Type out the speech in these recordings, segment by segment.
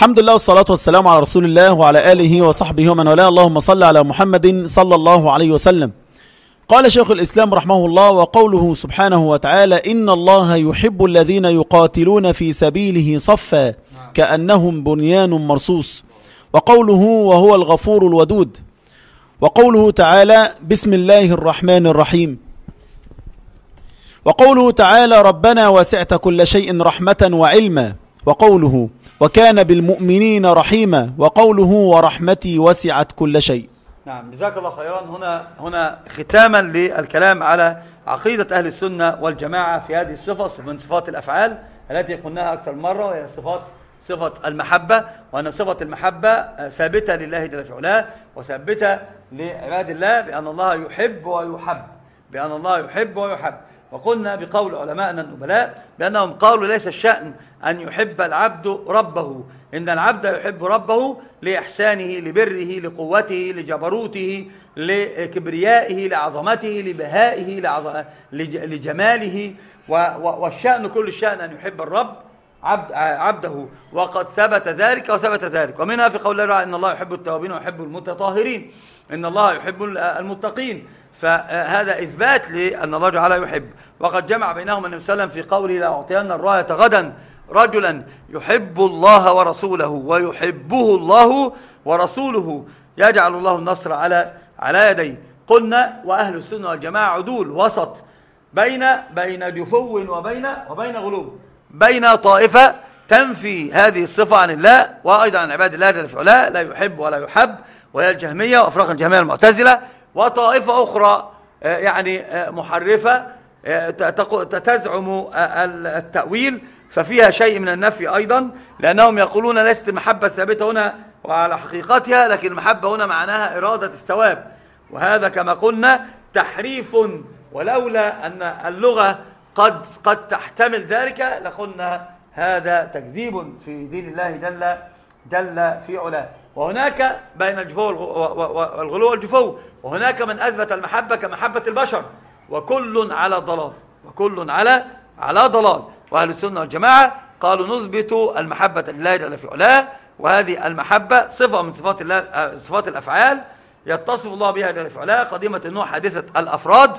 الحمد لله والصلاة والسلام على رسول الله وعلى آله وصحبه ومن والاه. اللهم صل على محمد صلى الله عليه وسلم. قال شيخ الإسلام رحمه الله وقوله سبحانه وتعالى إن الله يحب الذين يقاتلون في سبيله صفا كأنهم بنيان مرصوص. وقوله وهو الغفور الودود. وقوله تعالى بسم الله الرحمن الرحيم. وقوله تعالى ربنا وسعت كل شيء رحمة وعلما. وقوله وكان بالمؤمنين رحيما وقوله ورحمتي وسعت كل شيء. نعم جزاك الله خيرا. هنا هنا ختاما للكلام على عقيدة أهل السنة والجماعة في هذه الصفة من صفات الأفعال التي قلناها أكثر مرة وهي صفات صفة المحبة وأن صفة المحبة ثابتة لله جل في علاه وثابتة لعباد الله بأن الله يحب ويحب بأن الله يحب ويحب. وقلنا بقول علماءنا النبلاء بأنهم قالوا ليس الشأن أن يحب العبد ربه إن العبد يحب ربه لإحسانه لبره لقوته لجبروته لكبريائه لعظمته لبهائه لجماله والشأن كل الشأن أن يحب الرب عبد عبده. وقد ثبت ذلك وثبت ذلك. ومنها في قول الله إن الله يحب التوابين ويحب المتطهرين. إن الله يحب المتقين. فهذا إثبات لأن الله تعالى يحب. وقد جمع بينهما النبي صلى الله عليه وسلم في قوله لأعطين الراية غدا. رجلا يحب الله ورسوله ويحبه الله ورسوله. يجعل الله النصر على على يديه. قلنا وأهل السنة والجماعة عدول وسط. بين بين جفو وبين وبين غلو. بين طائفة تنفي هذه الصفة عن الله وأيضا عن عباد الله جل في لا يحب ولا يحب وهي الجهمية وأفراق الجهمية المعتزلة. وطائفة أخرى آه، يعني آه، محرفة آه، تزعم التأويل ففيها شيء من النفي أيضا لأنهم يقولون ليست المحبة ثابتة هنا وعلى حقيقتها لكن المحبة هنا معناها إرادة الثواب. وهذا كما قلنا تحريف ولولا أن اللغة قد قد تحتمل ذلك لقلنا هذا تكذيب في دين الله جل جل في علاه. وهناك بين الجفو والغلو والجفو وهناك من أثبت المحبة كمحبة البشر. وكل على ضلال. وكل على على ضلال. وأهل السنة والجماعة قالوا نثبت المحبة لله جل في علاه. وهذه المحبة صفة من صفات الله صفات الأفعال يتصف الله بها جل في علاه. قديمة النوع حادثة الأفراد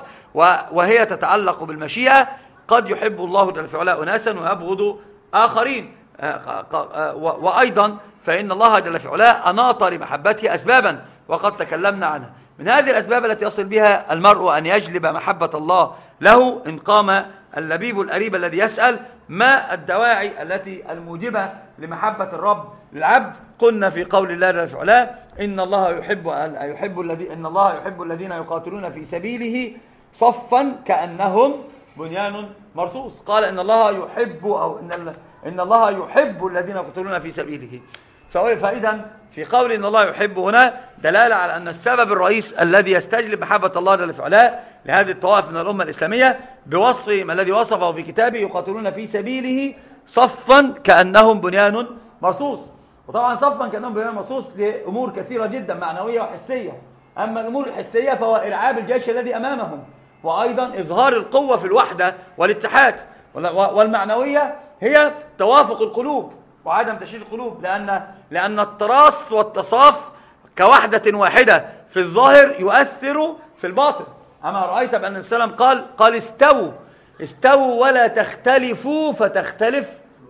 وهي تتعلق بالمشيئة. قد يحب الله جل في علاه أناسا ويبغض آخرين. آه، آه، وأيضا فإن الله جل في علاه أناط لمحبته أسبابا وقد تكلمنا عنها. من هذه الأسباب التي يصل بها المرء أن يجلب محبة الله له إن قام اللبيب الأريب الذي يسأل ما الدواعي التي الموجبة لمحبة الرب للعبد؟ قلنا في قول الله جل وعلا إن الله يحب يحب الذي إن الله يحب الذين يقاتلون في سبيله صفا كأنهم بنيان مرصوص. قال إن الله يحب أو إن إن الله يحب الذين يقاتلون في سبيله. فإذا في قول إن الله يحب هنا دلالة على أن السبب الرئيس الذي يستجلب محبة الله جل في لهذه الطوائف من الأمة الإسلامية بوصفهم الذي وصفه في كتابه يقاتلون في سبيله صفا كأنهم بنيان مرصوص. وطبعا صفا كأنهم بنيان مرصوص لأمور كثيرة جدا معنوية وحسية. أما الأمور الحسية فهو إرعاب الجيش الذي أمامهم. وأيضا إظهار القوة في الوحدة والاتحاد. والمعنوية هي توافق القلوب. وعدم تشرير القلوب لأن لأن التراص والتصاف كوحدة واحدة في الظاهر يؤثر في الباطن. أما رأيت بأن السلام قال قال استووا استووا ولا تختلفوا فتختلف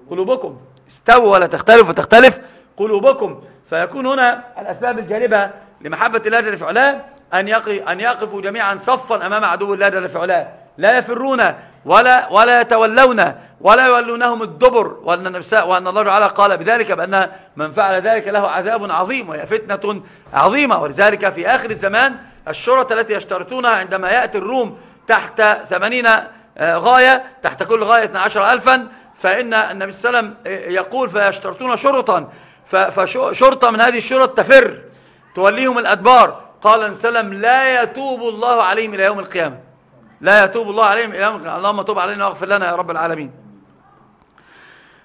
قلوبكم. استووا ولا تختلفوا فتختلف قلوبكم. فيكون هنا الأسباب الجالبة لمحبة الله جل في علاه أن, أن يقفوا جميعا صفا أمام عدو الله جل في علاه. لا يفرون ولا ولا يتولون ولا يولونهم الدبر وأن, النبساء وأن الله تعالى قال بذلك بأن من فعل ذلك له عذاب عظيم وهي فتنة عظيمة. ولذلك في آخر الزمان الشرط التي يشترطونها عندما يأتي الروم تحت ثمانين آه، غاية تحت كل غاية 12 ألفا فإن النبي صلى الله عليه وسلم آه، يقول فيشترطون شرطا. فشرطة من هذه الشرط تفر توليهم الأدبار. قال النبي صلى الله عليه وسلم لا يتوب الله عليهم إلى يوم القيامة. لا يتوب الله عليهم إلى اللهم توب علينا واغفر لنا يا رب العالمين.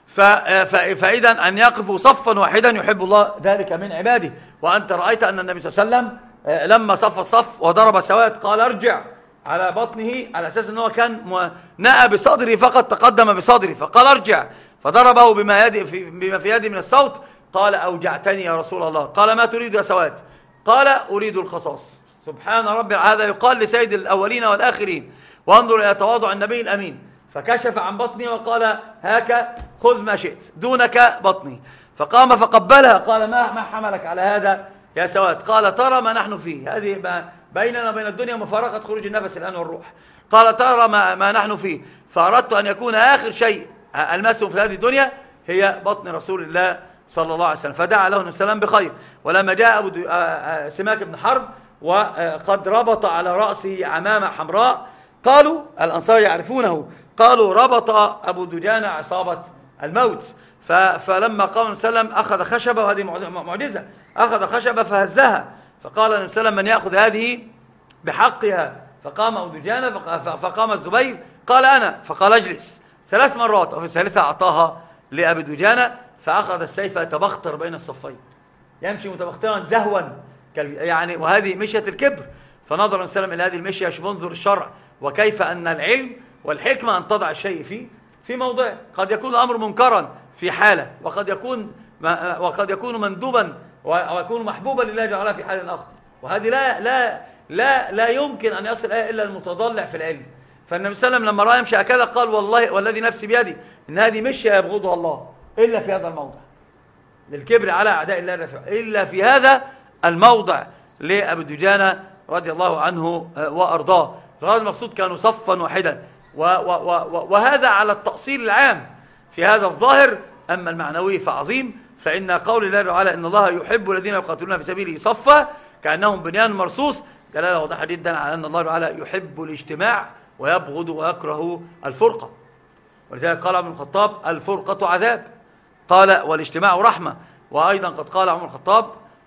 فإذا أن يقفوا صفا واحدا يحب الله ذلك من عباده. وأنت رأيت أن النبي صلى الله عليه وسلم آه، لما صف الصف وضرب سواد قال ارجع على بطنه على أساس أنه كان نأى بصدره فقط تقدم بصدره فقال ارجع. فضربه بما, يدي في بما في يده من الصوت قال أوجعتني يا رسول الله. قال ما تريد يا سواد؟ قال أريد القصاص. سبحان ربي هذا يقال لسيد الأولين والآخرين. وانظر إلى تواضع النبي الأمين. فكشف عن بطني وقال هاك خذ ما شئت دونك بطني. فقام فقبلها قال ما ما حملك على هذا يا سواد. قال ترى ما نحن فيه. هذه بيننا وبين الدنيا مفارقة خروج النفس الآن والروح. قال ترى ما, ما نحن فيه. فأردت أن يكون آخر شيء ألمسه في هذه الدنيا هي بطن رسول الله صلى الله عليه وسلم. فدعا له السلام بخير. ولما جاء أبو سماك بن حرب وقد ربط على رأسه عمامة حمراء. قالوا الأنصار يعرفونه. قالوا ربط أبو دجانة عصابة الموت. فلما قام النبي صلى الله عليه وسلم أخذ خشبة وهذه معجزة أخذ خشبة فهزها. فقال النبي صلى الله عليه وسلم من يأخذ هذه بحقها؟ فقام أبو دجانة فقام الزبير. قال أنا. فقال اجلس. ثلاث مرات. وفي الثالثة أعطاها لأبي دجانة فأخذ السيف يتبختر بين الصفين. يمشي متبخترا زهوا. يعني وهذه مشية الكبر. فنظر النبي صلى الله عليه وسلم إلى هذه المشية شوف انظر الشرع وكيف أن العلم والحكمة أن تضع الشيء في في موضع. قد يكون الأمر منكرا في حالة وقد يكون وقد يكون مندوبا ويكون محبوبا لله جل في حال آخر. وهذه لا لا لا لا يمكن أن يصل إلا المتضلع في العلم. فالنبي صلى الله عليه وسلم لما رأى يمشي هكذا قال والله والذي نفسي بيدي إن هذه مشية يبغضها الله إلا في هذا الموضع. للكبر على أعداء الله الرفع إلا في هذا الموضع لأبي دجانة رضي الله عنه آه، وأرضاه. هذا المقصود كانوا صفا واحدا. وهذا على التأصيل العام. في هذا الظاهر أما المعنوي فعظيم. فإن قول الله تعالى إن الله يحب الذين يقاتلون في سبيله صفا كأنهم بنيان مرصوص. دلالة واضحة جدا على أن الله تعالى يحب الاجتماع ويبغض ويكره الفرقة. ولذلك قال عمر الخطاب الفرقة عذاب. قال والاجتماع رحمة. وأيضا قد قال عمر الخطاب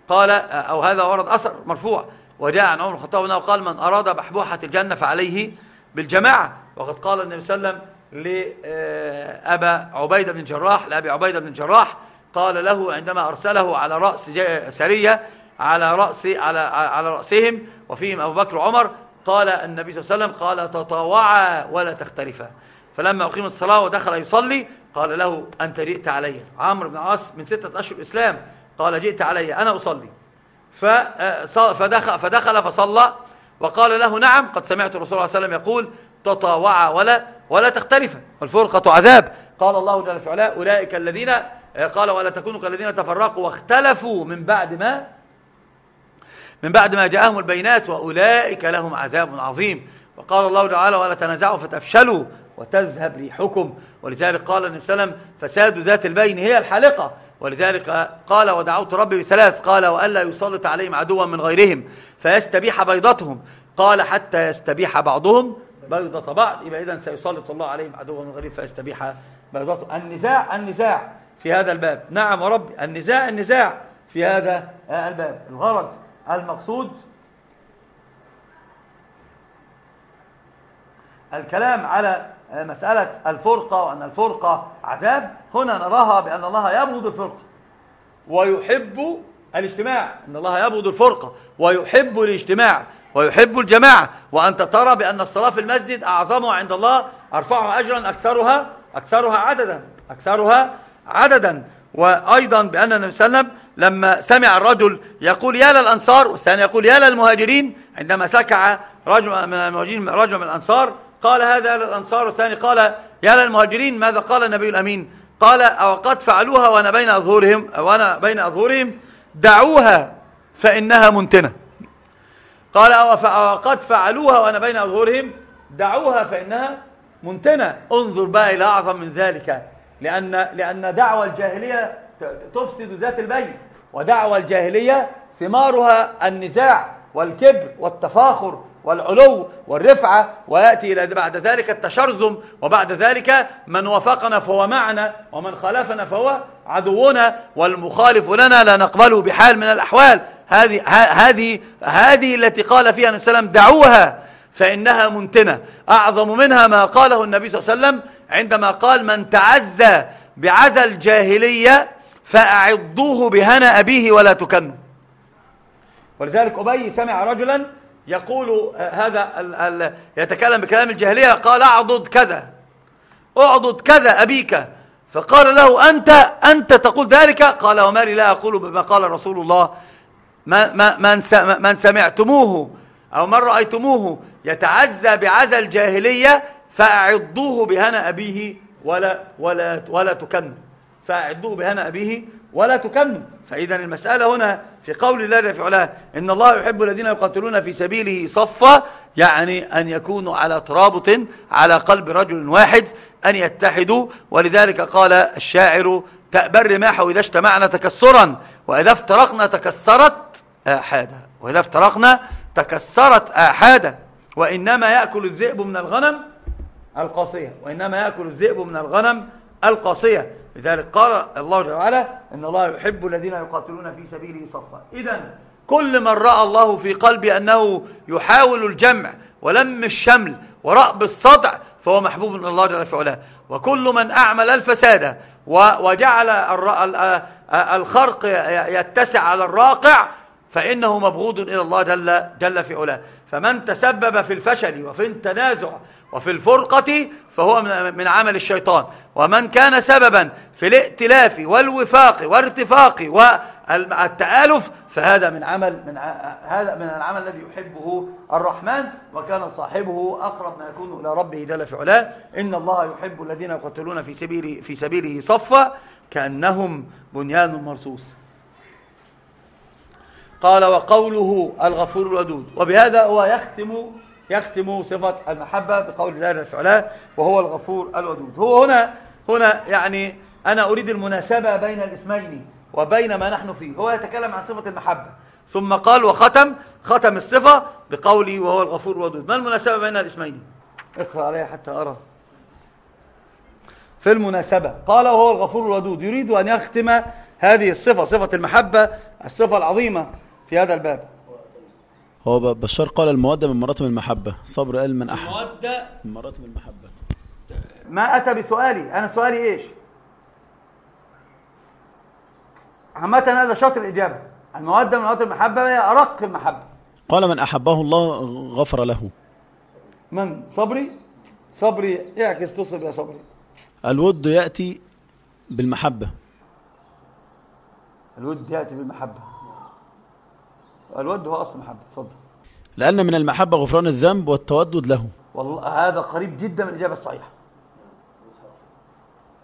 قال أو هذا ورد أثر مرفوع. وجاء عن عمر الخطاب أنه قال من أراد بحبوحة الجنة فعليه بالجماعة. وقد قال النبي صلى الله عليه وسلم لأبا عبيدة بن الجراح لأبي عبيدة بن الجراح قال له عندما أرسله على رأس سرية على رأس على على رأسهم وفيهم أبو بكر وعمر قال النبي صلى الله عليه وسلم قال تطاوعا ولا تختلفا. فلما أقيم الصلاة ودخل يصلي قال له أنت جئت علي. عمرو بن عاص من ستة أشهر الإسلام. قال جئت علي أنا أصلي. فدخل, فدخل فصلى وقال له نعم قد سمعت الرسول صلى الله عليه وسلم يقول تطاوعا ولا ولا تختلفا والفرقة عذاب. قال الله جل في أولئك الذين قال ولا تكونوا كالذين تفرقوا واختلفوا من بعد ما من بعد ما جاءهم البينات وأولئك لهم عذاب عظيم. وقال الله تعالى ولا تنازعوا فتفشلوا وتذهب ريحكم. ولذلك قال النبي صلى الله عليه وسلم فساد ذات البين هي الحالقة. ولذلك قال ودعوت ربي بثلاث قال وألا يسلط عليهم عدوا من غيرهم فيستبيح بيضتهم قال حتى يستبيح بعضهم بيضة بعض يبقى إذن سيسلط الله عليهم عدوا من غيرهم فيستبيح بيضتهم. النزاع النزاع في هذا الباب. نعم وربي النزاع النزاع في هذا الباب. الغرض المقصود الكلام على مسألة الفرقة وأن الفرقة عذاب. هنا نراها بأن الله يبغض الفرقة ويحب الاجتماع. أن الله يبغض الفرقة ويحب الاجتماع ويحب الجماعة. وأنت ترى بأن الصلاة في المسجد أعظمها عند الله أرفعها أجرا أكثرها أكثرها عددا أكثرها عددا. وأيضا بأن النبي صلى الله عليه وسلم لما سمع الرجل يقول يا للأنصار والثاني يقول يا للمهاجرين عندما سكع رجل من المهاجرين رجل من الأنصار قال هذا للأنصار والثاني قال يا للمهاجرين ماذا قال النبي الأمين؟ قال أو قد فعلوها وأنا بين أظهرهم وأنا بين أظهرهم دعوها فإنها منتنة. قال أو قد فعلوها وأنا بين أظهرهم دعوها فإنها منتنة. انظر بقى إلى أعظم من ذلك لأن, لأن دعوة الجاهلية تفسد ذات البين ودعوة الجاهلية ثمارها النزاع والكبر والتفاخر. والعلو والرفعة ويأتي إلى بعد ذلك التشرزم وبعد ذلك من وافقنا فهو معنا ومن خالفنا فهو عدونا والمخالف لنا لا نقبله بحال من الأحوال. هذه هذه هذه التي قال فيها النبي صلى الله عليه وسلم دعوها فإنها منتنة. أعظم منها ما قاله النبي صلى الله عليه وسلم عندما قال من تعزى بعزى الجاهلية فأعضوه بهنا أبيه ولا تكنوا ولذلك أبي سمع رجلا يقول هذا ال ال يتكلم بكلام الجاهلية قال أعضد كذا أعضد كذا أبيك. فقال له أنت أنت تقول ذلك؟ قال وما لي لا أقول بما قال رسول الله. من من سمعتموه أو من رأيتموه يتعزى بعزى الجاهلية فأعضوه بهنا أبيه ولا ولا ولا تكمل فأعضوه بهنا أبيه ولا تكمل. فإذا المسألة هنا في قول الله في علاه إن الله يحب الذين يقاتلون في سبيله صفا يعني أن يكونوا على ترابط على قلب رجل واحد أن يتحدوا. ولذلك قال الشاعر تأبى الرماح إذا اجتمعنا تكسرا وإذا افترقنا تكسرت آحادا. وإذا افترقنا تكسرت آحادا. وإنما يأكل الذئب من الغنم القاسية وإنما يأكل الذئب من الغنم القاسية لذلك قال الله جل وعلا إن الله يحب الذين يقاتلون في سبيله صفا. إذا كل من رأى الله في قلبه أنه يحاول الجمع ولم الشمل ورأب الصدع فهو محبوب من الله جل وعلا. وكل من أعمل الفساد وجعل الخرق يتسع على الراقع فإنه مبغوض إلى الله جل, جل في علاه. فمن تسبب في الفشل وفي التنازع وفي الفرقة فهو من عمل الشيطان. ومن كان سببا في الائتلاف والوفاق وارتفاق والتآلف فهذا من عمل من هذا من العمل الذي يحبه الرحمن وكان صاحبه أقرب ما يكون إلى ربه جل في علاه. إن الله يحب الذين يقتلون في سبيله في سبيله صفا كأنهم بنيان مرصوص. قال وقوله الغفور الودود. وبهذا هو يختم يختم صفة المحبة بقول الله جل وعلا وهو الغفور الودود. هو هنا هنا يعني أنا أريد المناسبة بين الاسمين وبين ما نحن فيه. هو يتكلم عن صفة المحبة. ثم قال وختم ختم الصفة بقوله وهو الغفور الودود. ما المناسبة بين الاسمين؟ اقرأ عليها حتى أرى. في المناسبة. قال وهو الغفور الودود. يريد أن يختم هذه الصفة صفة المحبة الصفة العظيمة في هذا الباب. هو بشار قال المودة من مراتب المحبة. صبر قال من أحد. المودة؟ من مراتب المحبة. ما أتى بسؤالي. أنا سؤالي إيش؟ عامة هذا شاطر الإجابة. المودة من مراتب المحبة هي أرق المحبة. قال من أحبه الله غفر له. من؟ صبري؟ صبري. اعكس تصب يا صبري. الود يأتي بالمحبة. الود يأتي بالمحبة. الود هو أصل المحبة. تفضل لأن من المحبة غفران الذنب والتودد له. والله هذا قريب جدا من الإجابة الصحيحة.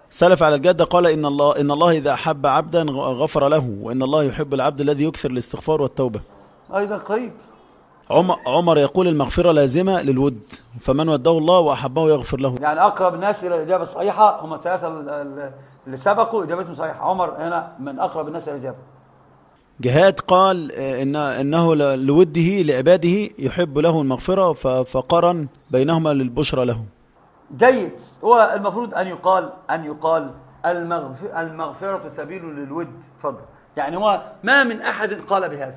سلف على الجادة قال إن الله, إن الله إذا أحب عبدا غفر له وإن الله يحب العبد الذي يكثر الاستغفار والتوبة. أيضا قريب. عمر يقول المغفرة لازمة للود فمن وده الله وأحبه يغفر له. يعني أقرب الناس إلى الإجابة الصحيحة هم الثلاثة اللي سبقوا إجابتهم صحيحة. عمر هنا من أقرب الناس إلى الإجابة. جهاد قال إن إنه لوده لعباده يحب له المغفرة فقرن بينهما للبشرى له. جيد. هو المفروض أن يقال أن يقال المغفرة سبيل للود. فضل يعني هو ما من أحد قال بهذا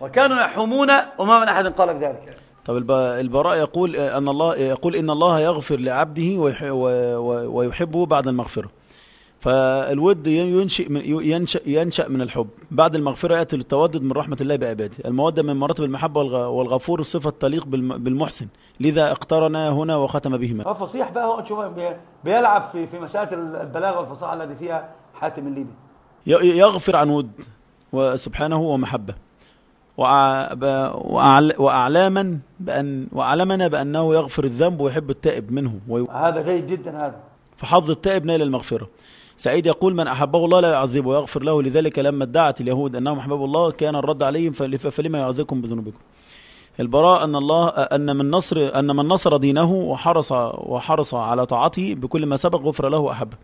وكانوا يحومون وما من أحد قال بذلك. طب البراء يقول أن الله يقول إن الله يغفر لعبده ويحبه بعد المغفرة. فالود ينشئ من ينشأ, ينشأ من الحب. بعد المغفرة يأتي للتودد من رحمة الله بعباده. المودة من مراتب المحبة والغفور صفة تليق بالمحسن. لذا اقترن هنا وختم بهما. فصيح بقى هو شوف بيلعب في في مسألة البلاغة والفصاحة التي فيها حاتم الليبي يغفر عن ود وسبحانه ومحبة. وأعلاما بأن وأعلمنا بأنه يغفر الذنب ويحب التائب منه. هذا جيد جدا هذا. فحظ التائب نال المغفرة. سعيد يقول من أحبه الله لا يعذبه ويغفر له لذلك لما ادعت اليهود أنهم أحباب الله كان الرد عليهم فلما يعذبكم بذنوبكم؟ البراء أن الله أن من نصر أن من نصر دينه وحرص وحرص على طاعته بكل ما سبق غفر له وأحبه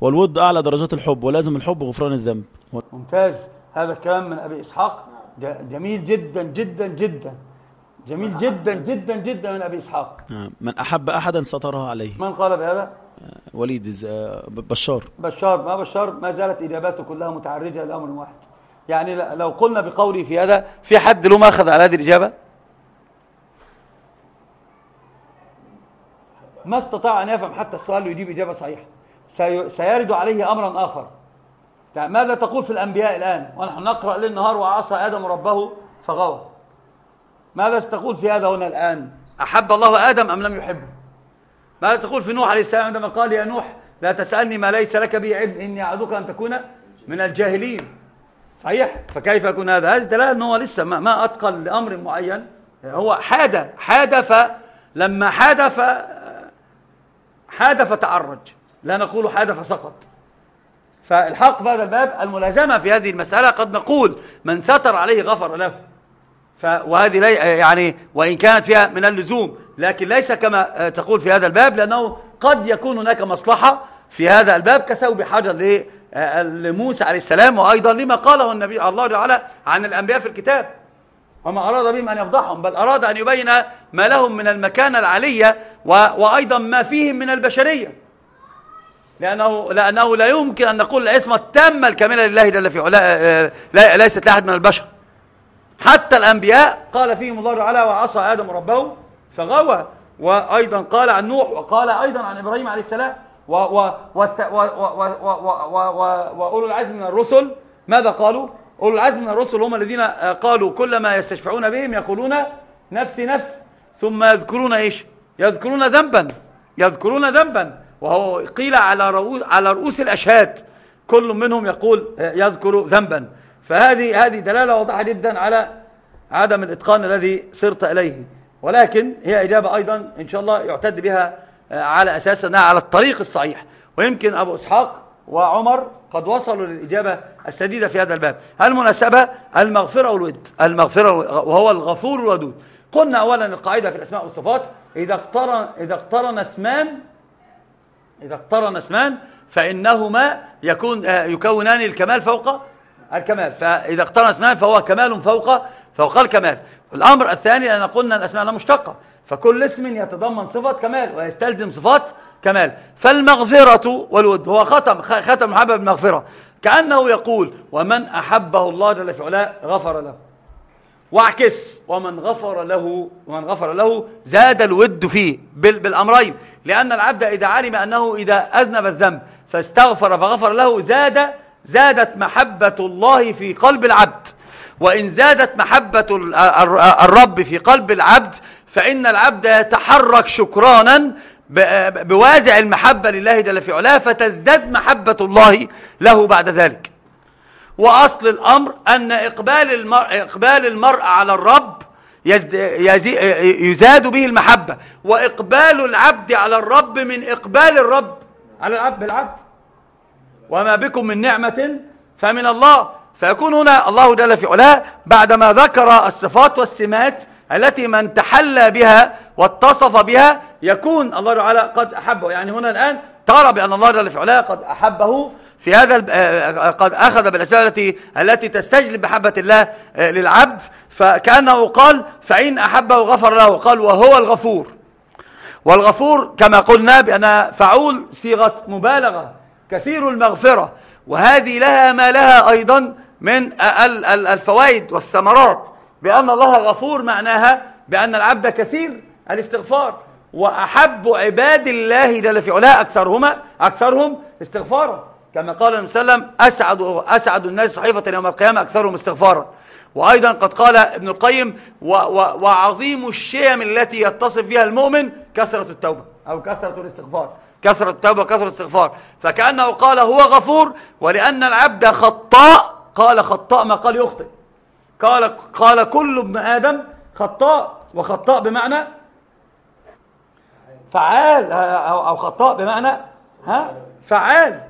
والود أعلى درجات الحب ولازم الحب غفران الذنب. ممتاز. هذا الكلام من أبي إسحاق. جميل جدا جدا جدا. جميل جدا جدا جدا من أبي إسحاق. من أحب أحدا سترها عليه. من قال بهذا؟ وليد بشار. بشار ما بشار ما زالت إجاباته كلها متعرجة لأمر واحد. يعني لو قلنا بقولي في هذا في حد له ماخذ على هذه الإجابة؟ ما استطاع أن يفهم حتى السؤال ويجيب إجابة صحيحة. سيرد عليه أمرا آخر. ماذا تقول في الأنبياء الآن؟ ونحن نقرأ ليل نهار وعصى آدم ربه فغوى. ماذا ستقول في هذا هنا الآن؟ أحب الله آدم أم لم يحبه؟ ماذا تقول في نوح عليه السلام عندما قال يا نوح لا تسألني ما ليس لك به علم إني أعدك أن تكون من الجاهلين. صحيح؟ فكيف يكون هذا؟ هذه دلالة أنه لسه ما, ما أتقن لأمر معين. هو حاد حاد فلما حاد ف حاد فتعرج لا نقول حاد فسقط فالحق في هذا الباب الملازمة في هذه المسألة قد نقول من ستر عليه غفر له. ف وهذه لي يعني وإن كانت فيها من اللزوم لكن ليس كما تقول في هذا الباب لأنه قد يكون هناك مصلحة في هذا الباب كثوب حجر لموسى عليه السلام وأيضا لما قاله النبي الله تعالى عن الأنبياء في الكتاب. وما أراد بهم أن يفضحهم بل أراد أن يبين ما لهم من المكانة العلية وأيضا ما فيهم من البشرية. لأنه, لأنه لا يمكن أن نقول العصمة التامة الكاملة لله جل في علاه ليست لأحد من البشر. حتى الأنبياء قال فيهم الله تعالى وعصى آدم ربه فغوى. وأيضا قال عن نوح وقال أيضا عن إبراهيم عليه السلام وأولو العزم من الرسل. ماذا قالوا؟ أولو العزم من الرسل هم الذين قالوا كل ما يستشفعون بهم يقولون نفسي نفسي ثم يذكرون إيش؟ يذكرون ذنبا يذكرون ذنبا. وهو قيل على رؤوس على رؤوس الأشهاد كل منهم يقول يذكر ذنبا. فهذه هذه دلالة واضحة جدا على عدم الإتقان الذي صرت إليه. ولكن هي إجابة أيضا إن شاء الله يعتد بها على أساس أنها على الطريق الصحيح. ويمكن أبو إسحاق وعمر قد وصلوا للإجابة السديدة في هذا الباب. المناسبة المغفرة والود. المغفرة وهو الغفور الودود. قلنا أولا القاعدة في الأسماء والصفات. إذا اقترن, إذا اقترن اسمان إذا اقترن اسمان فإنهما يكون يكونان الكمال فوق الكمال. فإذا اقترن اسمان فهو كمال فوق فوق الكمال. الأمر الثاني أن قلنا الأسماء لا مشتقة. فكل اسم يتضمن صفة كمال ويستلزم صفات كمال. فالمغفرة والود هو ختم ختم محبة بالمغفرة كأنه يقول ومن أحبه الله جل في علاه غفر له. واعكس ومن غفر له ومن غفر له زاد الود فيه بالأمرين. لأن العبد إذا علم أنه إذا أذنب الذنب فاستغفر فغفر له زاد زادت محبة الله في قلب العبد. وإن زادت محبة الرب في قلب العبد فإن العبد يتحرك شكرانا بوازع المحبة لله جل في علاه فتزداد محبة الله له بعد ذلك. وأصل الأمر أن إقبال المرء, إقبال المرء على الرب يزاد به المحبة. وإقبال العبد على الرب من إقبال الرب على العبد بالعبد. وما بكم من نعمة فمن الله فيكون هنا الله جل في علاه بعدما ذكر الصفات والسمات التي من تحلى بها واتصف بها يكون الله تعالى قد أحبه. يعني هنا الآن ترى بأن الله جل في علاه قد أحبه في هذا آه، قد أخذ بالأسباب التي التي تستجلب محبة الله آه، للعبد. فكأنه قال فإن أحبه غفر له. قال وهو الغفور. والغفور كما قلنا بأن فعول صيغة مبالغة. كثير المغفرة وهذه لها ما لها أيضا من الفوائد والثمرات بأن الله غفور معناها بأن العبد كثير الاستغفار وأحب عباد الله جل في علاه أكثرهما أكثرهم استغفارا. كما قال النبي صلى الله عليه وسلم أسعد, أسعد الناس صحيفة يوم القيامة أكثرهم استغفارا. وأيضا قد قال ابن القيم و و وعظيم الشيم التي يتصف فيها المؤمن كثرة التوبة أو كثرة الاستغفار. كثرة التوبة وكثرة الاستغفار. فكأنه قال هو غفور ولأن العبد خطاء. قال خطاء ما قال يخطئ. قال قال كل ابن آدم خطاء وخطاء بمعنى فعال أو خطاء بمعنى ها؟ فعال.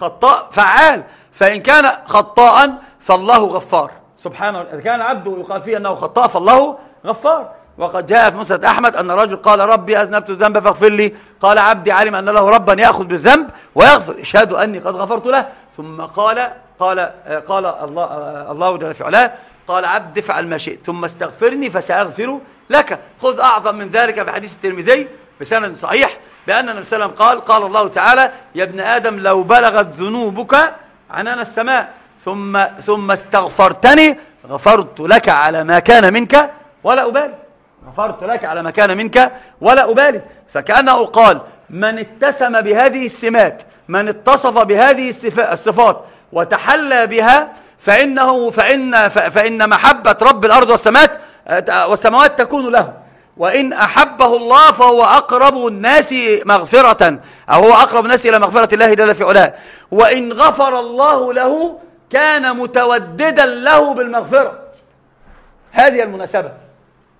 خطاء فعال. فإن كان خطاء فالله غفار. سبحانه إذا كان عبده يقال فيه أنه خطاء فالله غفار. وقد جاء في مسند أحمد أن رجل قال ربي أذنبت الذنب فاغفر لي. قال عبدي علم أن له ربا يأخذ بالذنب ويغفر. اشهد أني قد غفرت له. ثم قال قال قال الله الله جل في علاه قال عبد افعل ما شئت. ثم استغفرني فسأغفر لك. خذ أعظم من ذلك في حديث الترمذي بسند صحيح بأن النبي صلى الله عليه وسلم قال قال الله تعالى يا ابن آدم لو بلغت ذنوبك عنان السماء ثم ثم استغفرتني غفرت لك على ما كان منك ولا أبالي. غفرت لك على ما كان منك ولا أبالي. فكأنه قال من اتسم بهذه السمات من اتصف بهذه الصفات وتحلى بها فإنه فإن, فإن محبة رب الأرض والسماوات والسماوات تكون له. وإن أحبه الله فهو أقرب الناس مغفرة أو هو أقرب الناس إلى مغفرة الله جل في علاه. وإن غفر الله له كان متوددا له بالمغفرة. هذه المناسبة.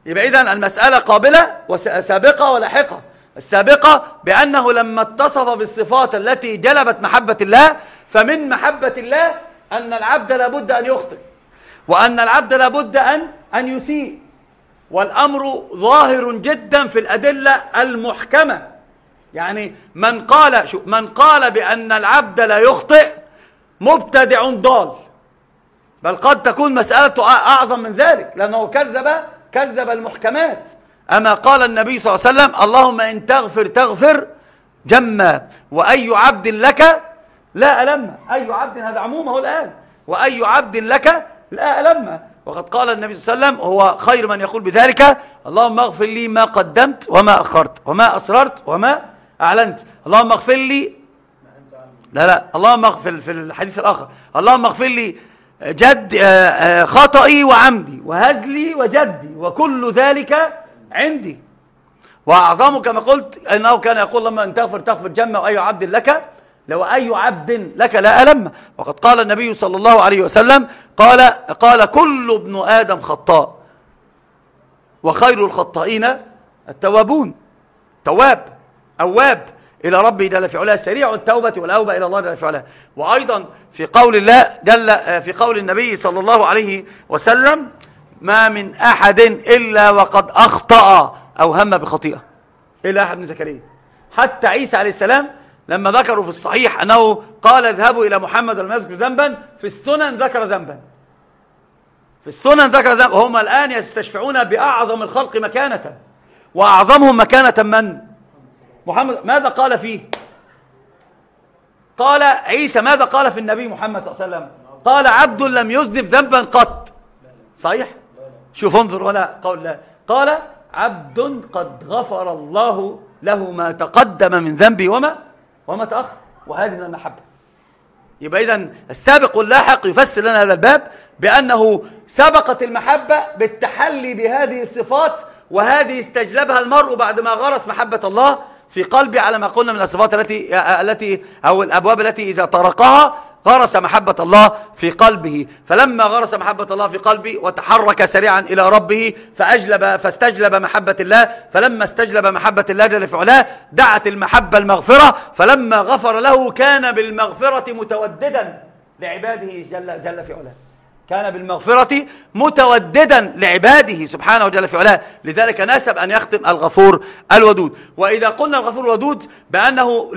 يبقى إذن المسألة قابلة وسابقة ولاحقة. السابقة بأنه لما اتصف بالصفات التي جلبت محبة الله فمن محبة الله أن العبد لابد أن يخطئ وأن العبد لابد أن أن يسيء. والأمر ظاهر جدا في الأدلة المحكمة. يعني من قال شو من قال بأن العبد لا يخطئ مبتدع ضال. بل قد تكون مسألة أعظم من ذلك لأنه كذب كذب المحكمات. أما قال النبي صلى الله عليه وسلم اللهم إن تغفر تغفر جما وأي عبد لك لا ألم. أي عبد هذا عمومه الآن. وأي عبد لك لا ألم. وقد قال النبي صلى الله عليه وسلم وهو خير من يقول بذلك. اللهم اغفر لي ما قدمت وما أخرت وما أسررت وما أعلنت. اللهم اغفر لي لا لا. اللهم اغفر في الحديث الآخر. اللهم اغفر لي جد آه، آه، خطئي وعمدي وهزلي وجدي وكل ذلك عندي. وأعظمه كما قلت أنه كان يقول لما أن تغفر تغفر جمع أي عبد لك لو أي عبد لك لا ألم. وقد قال النبي صلى الله عليه وسلم قال, قال كل ابن آدم خطاء. وخير الخطائين التوابون تواب أواب. إلى ربي جل في علاه. سريع التوبة والأوبة إلى الله جل في علاه. وأيضا في قول الله جل في قول النبي صلى الله عليه وسلم ما من أحد إلا وقد أخطأ أو هم بخطيئة. إلا أحد من زكريا. حتى عيسى عليه السلام لما ذكروا في الصحيح أنه قال اذهبوا إلى محمد ولم يذكر ذنبا في السنن ذكر ذنبا. في السنن ذكر ذنبا هم الآن يستشفعون بأعظم الخلق مكانة. وأعظمهم مكانة من؟ محمد ماذا قال فيه؟ قال عيسى ماذا قال في النبي محمد صلى الله عليه وسلم؟ قال عبد لم يذنب ذنبا قط صحيح؟ شوف انظر ولا قول لا قال عبد قد غفر الله له ما تقدم من ذنبه وما وما تأخر وهذه من المحبة يبقى إذن السابق واللاحق يفسر لنا هذا الباب بأنه سبقت المحبة بالتحلي بهذه الصفات وهذه استجلبها المرء بعد ما غرس محبة الله في قلبه على ما قلنا من الصفات التي التي أو الأبواب التي إذا طرقها غرس محبة الله في قلبه. فلما غرس محبة الله في قلبه وتحرك سريعا إلى ربه فأجلب فاستجلب محبة الله. فلما استجلب محبة الله جل في علاه دعت المحبة المغفرة. فلما غفر له كان بالمغفرة متوددا لعباده جل, جل في علاه. كان بالمغفرة متوددا لعباده سبحانه وجل في علاه. لذلك ناسب أن يختم الغفور الودود. وإذا قلنا الغفور الودود بأنه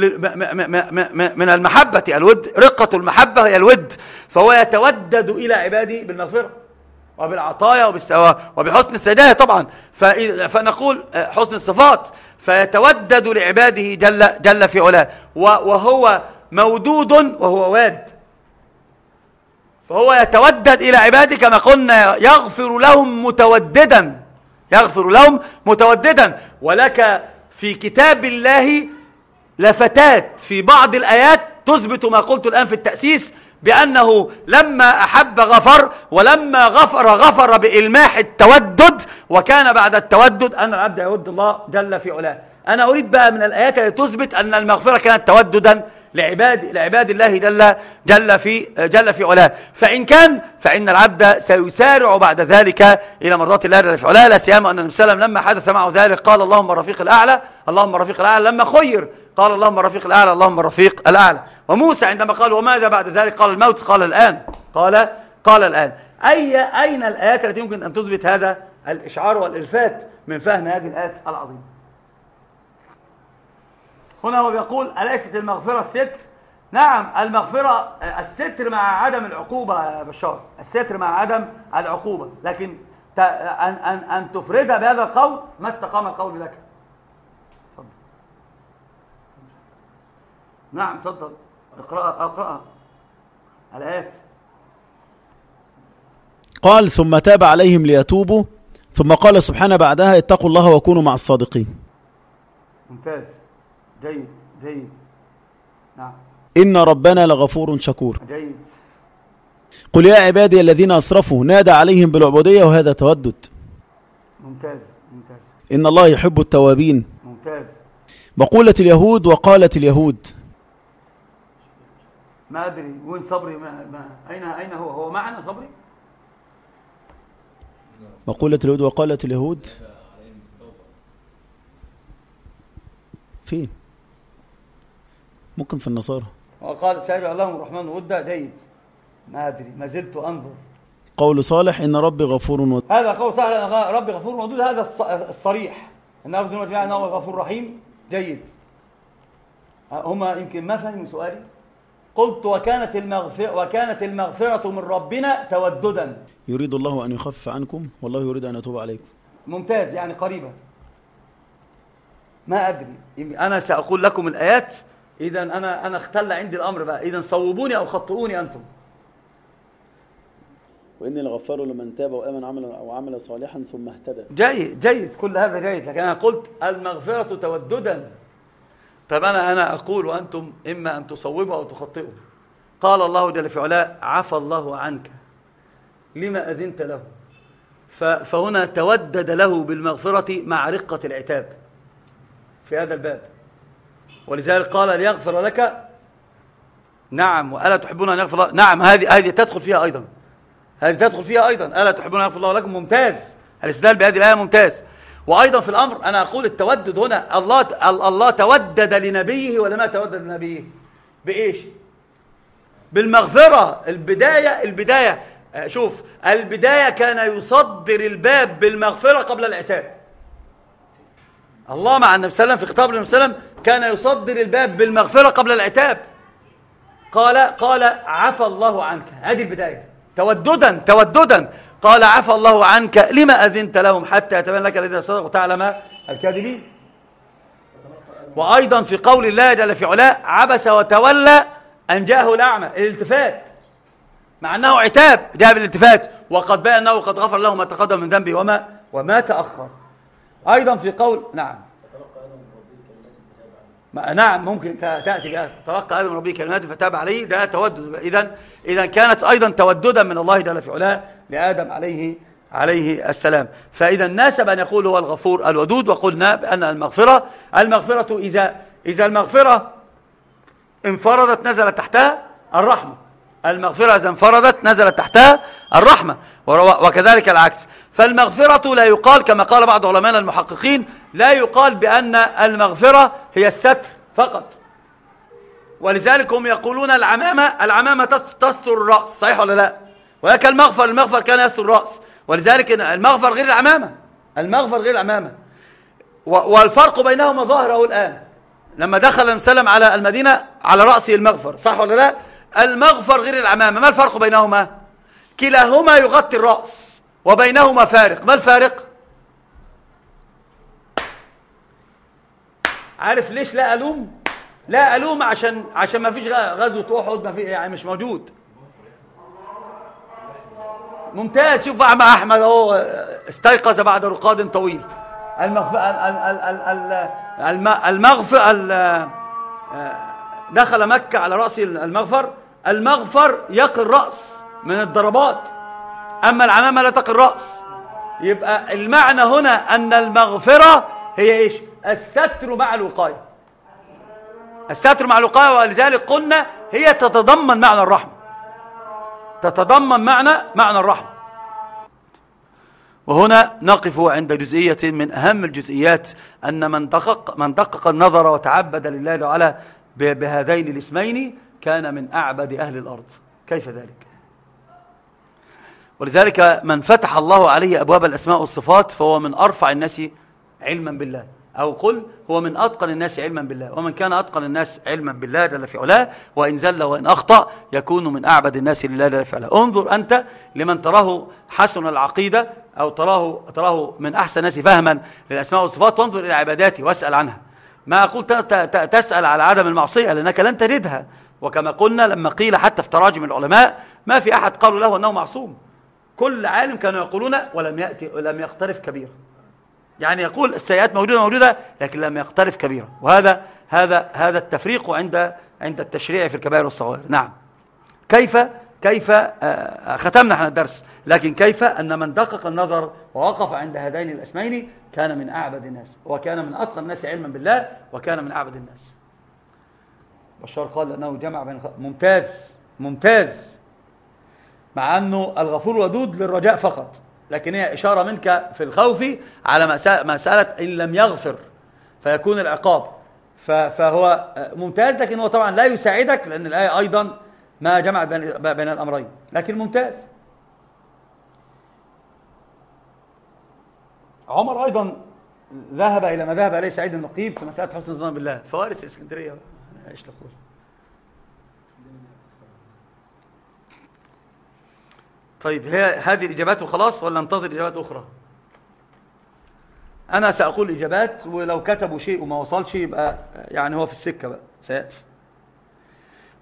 من المحبة الود رقة المحبة هي الود فهو يتودد إلى عباده بالمغفرة وبالعطايا وبحسن السجاية طبعا. فنقول حسن الصفات. فيتودد لعباده جل, جل في علاه. وهو مودود وهو واد. فهو يتودد إلى عباده كما قلنا يغفر لهم متوددا يغفر لهم متوددا. ولك في كتاب الله لفتات في بعض الآيات تثبت ما قلت الآن في التأسيس بأنه لما أحب غفر ولما غفر غفر بإلماح التودد وكان بعد التودد أن العبد يود الله جل في علاه. أنا أريد بقى من الآيات التي تثبت أن المغفرة كانت توددا. لعباد لعباد الله جل جل في جل في علاه. فإن كان فإن العبد سيسارع بعد ذلك إلى مرضات الله جل في علاه لا سيما أن النبي صلى الله عليه وسلم لما حدث معه ذلك قال اللهم الرفيق الأعلى اللهم الرفيق الأعلى لما خير. قال اللهم الرفيق الأعلى اللهم الرفيق الأعلى. وموسى عندما قال وماذا بعد ذلك؟ قال الموت قال الآن. قال قال الآن. أي أين الآيات التي يمكن أن تثبت هذا الإشعار والإلفات من فهم هذه الآيات العظيمة؟ هنا هو بيقول أليست المغفرة الستر؟ نعم المغفرة الستر مع عدم العقوبة يا بشار. الستر مع عدم العقوبة. لكن أن, أن, أن تفردها بهذا القول ما استقام القول لك. تفضل. نعم تفضل. اقرأها اقرأها الآيات. قال ثم تاب عليهم ليتوبوا. ثم قال سبحانه بعدها اتقوا الله وكونوا مع الصادقين. ممتاز. جيد جيد. نعم. إن ربنا لغفور شكور. جيد. قل يا عبادي الذين أسرفوا نادى عليهم بالعبودية وهذا تودد. ممتاز ممتاز. إن الله يحب التوابين. ممتاز. مقولة اليهود وقالت اليهود. ما أدري وين صبري؟ ما ما اين أين هو؟ هو معنا صبري؟ مقولة اليهود وقالت اليهود. فين ممكن في النصارى. وقال سيجعل لهم الرحمن ودا جيد ما أدري ما زلت أنظر. قول صالح إن ربي غفور ودود هذا قول صالح أن ربي غفور ودود هذا الص- الصريح. إن أخذ أنه هو غفور رحيم. جيد. هما يمكن ما فهموا سؤالي. قلت وكانت المغفرة وكانت المغفرة من ربنا توددا. يريد الله أن يخفف عنكم والله يريد أن يتوب عليكم. ممتاز يعني قريبة ما أدري. أنا سأقول لكم الآيات إذا أنا أنا اختل عندي الأمر بقى. إذا صوبوني أو خطئوني أنتم. وإني لغفار لمن تاب وآمن عمل أو عمل صالحا ثم اهتدى. جيد جيد. كل هذا جيد. لكن أنا قلت المغفرة توددا. طيب أنا أنا أقول وأنتم إما أن تصوبوا أو تخطئوا. قال الله جل في علاه عفى الله عنك لما أذنت له. فهنا تودد له بالمغفرة مع رقة العتاب في هذا الباب. ولذلك قال ليغفر لك. نعم وألا تحبون أن يغفر الله؟ نعم هذه هذه تدخل فيها أيضا. هذه تدخل فيها أيضا. ألا تحبون أن يغفر الله لكم؟ ممتاز. الاستدلال بهذه الآية ممتاز. وأيضا في الأمر أنا أقول التودد هنا الله الله تودد لنبيه ولا ما تودد لنبيه. بإيش؟ بالمغفرة. البداية البداية شوف البداية كان يصدر الباب بالمغفرة قبل العتاب. الله مع النبي صلى الله عليه وسلم في خطاب النبي صلى الله عليه وسلم كان يصدر الباب بالمغفرة قبل العتاب. قال قال عفى الله عنك. هذه البداية. توددا توددا. قال عفى الله عنك. لما أذنت لهم حتى يتبين لك الذين صدقوا؟ وتعلم الكاذبين. وأيضا في قول الله جل في علاه عبس وتولى أن جاءه الأعمى. الالتفات. مع أنه عتاب جاء بالالتفات. وقد بان أنه قد غفر له ما تقدم من ذنبه وما وما تأخر. أيضا في قول نعم. نعم ممكن تأتي تلقى آدم ربه كلمات فتاب عليه ده تودد. إذا إذا كانت أيضا توددا من الله جل في علاه لآدم عليه عليه السلام. فإذا ناسب أن يقول هو الغفور الودود وقلنا بأن المغفرة المغفرة إذا إذا المغفرة انفردت نزلت تحتها الرحمة. المغفرة إذا انفردت نزلت تحتها الرحمة وكذلك العكس. فالمغفرة لا يقال كما قال بعض علماء المحققين لا يقال بأن المغفرة هي الستر فقط. ولذلك هم يقولون العمامة العمامة تس- تستر الرأس. صحيح ولا لا؟ ولكن المغفر المغفر كان يستر الرأس. ولذلك المغفر غير العمامة. المغفر غير العمامة. والفرق بينهما ظاهر الآن. لما دخل وسلم على المدينة على رأسه المغفر. صح ولا لا؟ المغفر غير العمامة. ما الفرق بينهما؟ كلاهما يغطي الرأس وبينهما فارق. ما الفارق؟ عارف ليش لا ألوم؟ لا ألوم عشان عشان ما فيش غزوة أحد ما في يعني مش موجود. ممتاز. شوف عم أحمد أهو استيقظ بعد رقاد طويل. المغف... ال- ال- ال- ال- الم... المغفر ال... دخل مكة على رأس المغفر. المغفر يقي الرأس من الضربات. أما العمامة لا تقي الرأس. يبقى المعنى هنا أن المغفرة هي إيش؟ الستر مع الوقاية. الستر مع الوقاية ولذلك قلنا هي تتضمن معنى الرحمة. تتضمن معنى معنى الرحمة. وهنا نقف عند جزئية من أهم الجزئيات أن من دقق, من دقق النظر وتعبد لله تعالى بهذين الاسمين كان من أعبد أهل الأرض. كيف ذلك؟ ولذلك من فتح الله عليه أبواب الأسماء والصفات فهو من أرفع الناس علما بالله. أو قل هو من أتقن الناس علما بالله. ومن كان أتقن الناس علما بالله جل في علاه وإن زل وإن أخطأ يكون من أعبد الناس لله جل في علاه. انظر أنت لمن تراه حسن العقيدة أو تراه, تراه من أحسن الناس فهما للأسماء والصفات. وانظر إلى عباداته واسأل عنها. ما أقول تسأل على عدم المعصية لأنك لن تجدها. وكما قلنا لما قيل حتى في تراجم العلماء ما في أحد قالوا له أنه معصوم. كل عالم كانوا يقولون ولم يأتي ولم يقترف كبيرا يعني يقول السيئات موجودة موجودة لكن لم يقترف كبيرا. وهذا هذا هذا التفريق عند عند التشريع في الكبائر والصغائر. نعم. كيف كيف آه، ختمنا إحنا الدرس. لكن كيف أن من دقق النظر ووقف عند هذين الاسمين كان من أعبد الناس وكان من أتقى الناس علما بالله وكان من أعبد الناس. بشار قال أنه جمع بين ممتاز ممتاز. مع أنه الغفور ودود للرجاء فقط لكن هي إشارة منك في الخوف على مسألة إن لم يغفر فيكون العقاب. فهو ممتاز لكن هو طبعا لا يساعدك لأن الآية أيضا ما جمعت بين الأمرين. لكن ممتاز. عمر أيضا ذهب إلى ما ذهب إليه سعيد النقيب في مسألة حسن الظن بالله. فوارس الإسكندرية إيش تقول طيب هي هذه الإجابات وخلاص ولا ننتظر إجابات أخرى؟ أنا سأقول إجابات ولو كتبوا شيء وما وصلش يبقى يعني هو في السكة بقى سيأتي.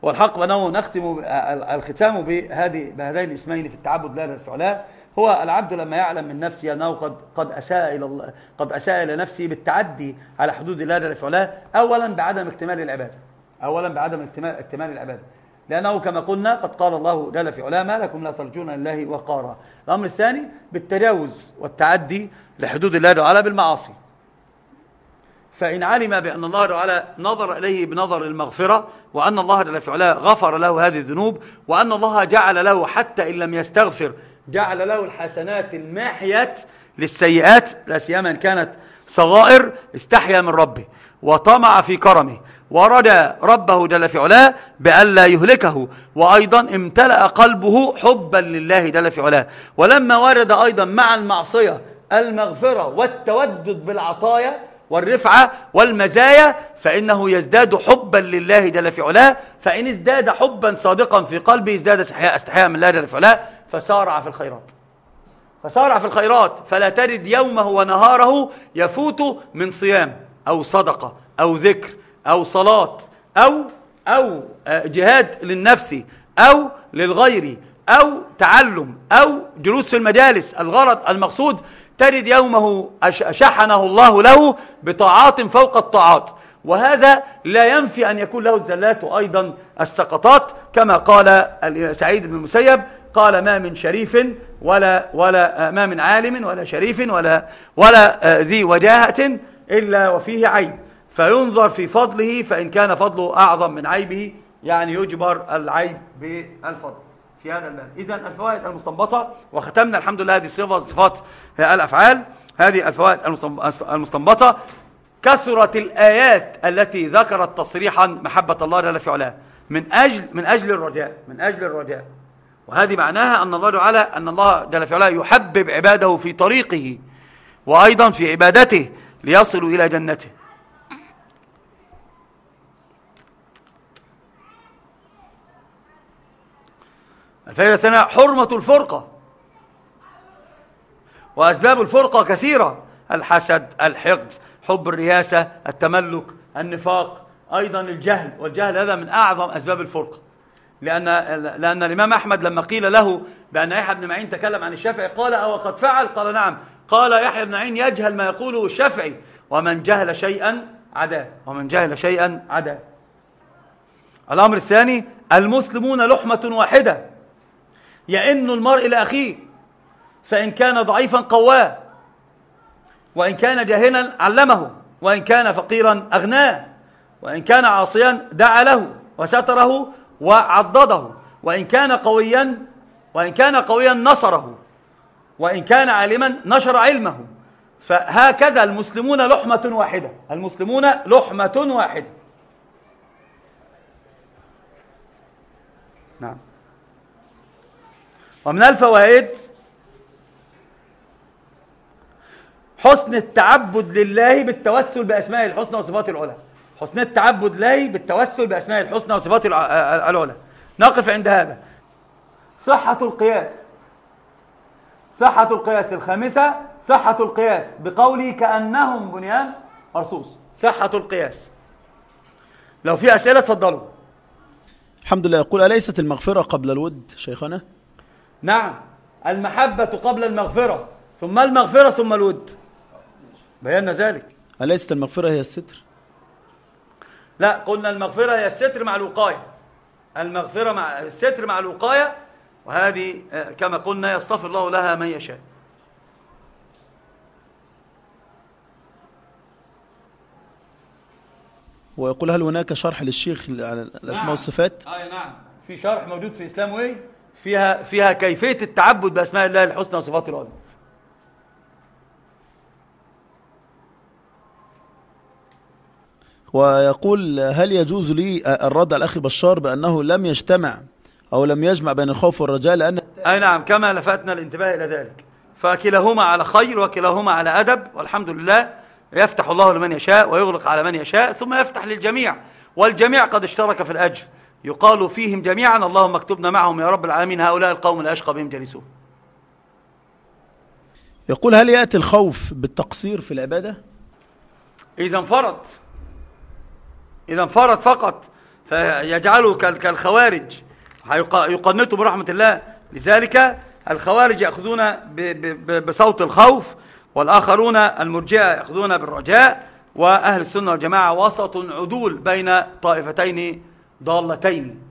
والحق بأنه نختم الختام بهذه بهذين الاسمين في التعبد لا للفعلاء. هو العبد لما يعلم من نفسه أنه قد قد إلى الله قد أساء إلى نفسه بالتعدي على حدود الله جل وعلا أولا بعدم اكتمال العبادة. أولا بعدم اكتمال العبادة. لأنه كما قلنا قد قال الله جل في علاه ما لكم لا ترجون لله وقارا. الأمر الثاني بالتجاوز والتعدي لحدود الله تعالى بالمعاصي. فإن علم بأن الله تعالى نظر إليه بنظر المغفرة وأن الله جل في علاه غفر له هذه الذنوب وأن الله جعل له حتى إن لم يستغفر جعل له الحسنات الماحيات للسيئات لا سيما إن كانت صغائر استحيا من ربه وطمع في كرمه ورجى ربه جل في علاه بألا يهلكه وأيضا امتلأ قلبه حبا لله جل في علاه. ولما ورد أيضا مع المعصية المغفرة والتودد بالعطايا والرفعة والمزايا فإنه يزداد حبا لله جل في علاه. فإن ازداد حبا صادقا في قلبه ازداد استحياء من الله جل في علاه فسارع في الخيرات. فسارع في الخيرات فلا ترد يومه ونهاره يفوت من صيام أو صدقة أو ذكر أو صلاة أو أو آه، جهاد للنفس أو للغير أو تعلم أو جلوس في المجالس الغرض المقصود ترد يومه شحنه الله له بطاعات فوق الطاعات. وهذا لا ينفي أن يكون له الزلات وأيضا السقطات كما قال سعيد بن المسيب قال ما من شريف ولا ولا آه، ما من عالم ولا شريف ولا ولا آه، ذي وجاهة إلا وفيه عيب فينظر في فضله فإن كان فضله أعظم من عيبه يعني يجبر العيب بالفضل. في هذا المال. إذا الفوائد المستنبطة وختمنا الحمد لله هذه الصفة صفات الأفعال. هذه الفوائد المستنبطة. كثرت الآيات التي ذكرت تصريحا محبة الله جل في علاه. من أجل من أجل الرجاء من أجل الرجاء. وهذه معناها أن الله تعالى أن الله جل في علاه يحبب عباده في طريقه وأيضا في عبادته ليصلوا إلى جنته. الفائدة الثانية حرمة الفرقة. وأسباب الفرقة كثيرة. الحسد الحقد حب الرياسة التملك النفاق أيضا الجهل. والجهل هذا من أعظم أسباب الفرقة. لأن, لأن الإمام أحمد لما قيل له بأن يحيى بن معين تكلم عن الشافعي قال أو قد فعل؟ قال نعم. قال يحيى بن معين يجهل ما يقوله الشافعي. ومن جهل شيئا عداه. ومن جهل شيئا عداه. الأمر الثاني المسلمون لحمة واحدة. يئن المرء لأخيه فإن كان ضعيفا قواه وإن كان جاهلا علمه وإن كان فقيرا أغناه وإن كان عاصيا دعا له وستره وعضده وإن كان قويا وإن كان قويا نصره وإن كان عالما نشر علمه. فهكذا المسلمون لحمة واحدة المسلمون لحمة واحدة. نعم. ومن الفوائد حسن التعبد لله بالتوسل بأسماء الحسنى وصفاته العلى. حسن التعبد لله بالتوسل بأسماء الحسنى وصفاته العلى. نقف عند هذا. صحة القياس. صحة القياس الخامسة صحة القياس بقولي كأنهم بنيان مرصوص صحة القياس. لو في أسئلة تفضلوا الحمد لله. يقول أليست المغفرة قبل الود؟ شيخنا. نعم. المحبة قبل المغفرة. ثم المغفرة ثم الود. بينا ذلك. أليست المغفرة هي الستر؟ لا قلنا المغفرة هي الستر مع الوقاية. المغفرة مع الستر مع الوقاية وهذه آه، كما قلنا يصطفي الله لها من يشاء. ويقول هل هناك شرح للشيخ على الأسماء نعم. والصفات؟ اي نعم. في شرح موجود في إسلام واي فيها فيها كيفية التعبد بأسماء الله الحسنى وصفاته العلى ويقول هل يجوز لي الرد على الأخي بشار بأنه لم يجتمع أو لم يجمع بين الخوف والرجاء لأن أي نعم كما لفتنا الانتباه إلى ذلك. فكلاهما على خير وكلاهما على أدب والحمد لله يفتح الله لمن يشاء ويغلق على من يشاء ثم يفتح للجميع. والجميع قد اشترك في الأجر. يقال فيهم جميعا اللهم اكتبنا معهم يا رب العالمين هؤلاء القوم لا يشقى بهم جالسون. يقول هل يأتي الخوف بالتقصير في العبادة؟ إذا انفرد إذا انفرد فقط فيجعله كال- كالخوارج. يقنطوا برحمة الله. لذلك الخوارج يأخذون بصوت الخوف والآخرون المرجئة يأخذون بالرجاء. وأهل السنة والجماعة وسط عدول بين طائفتين ضالتين.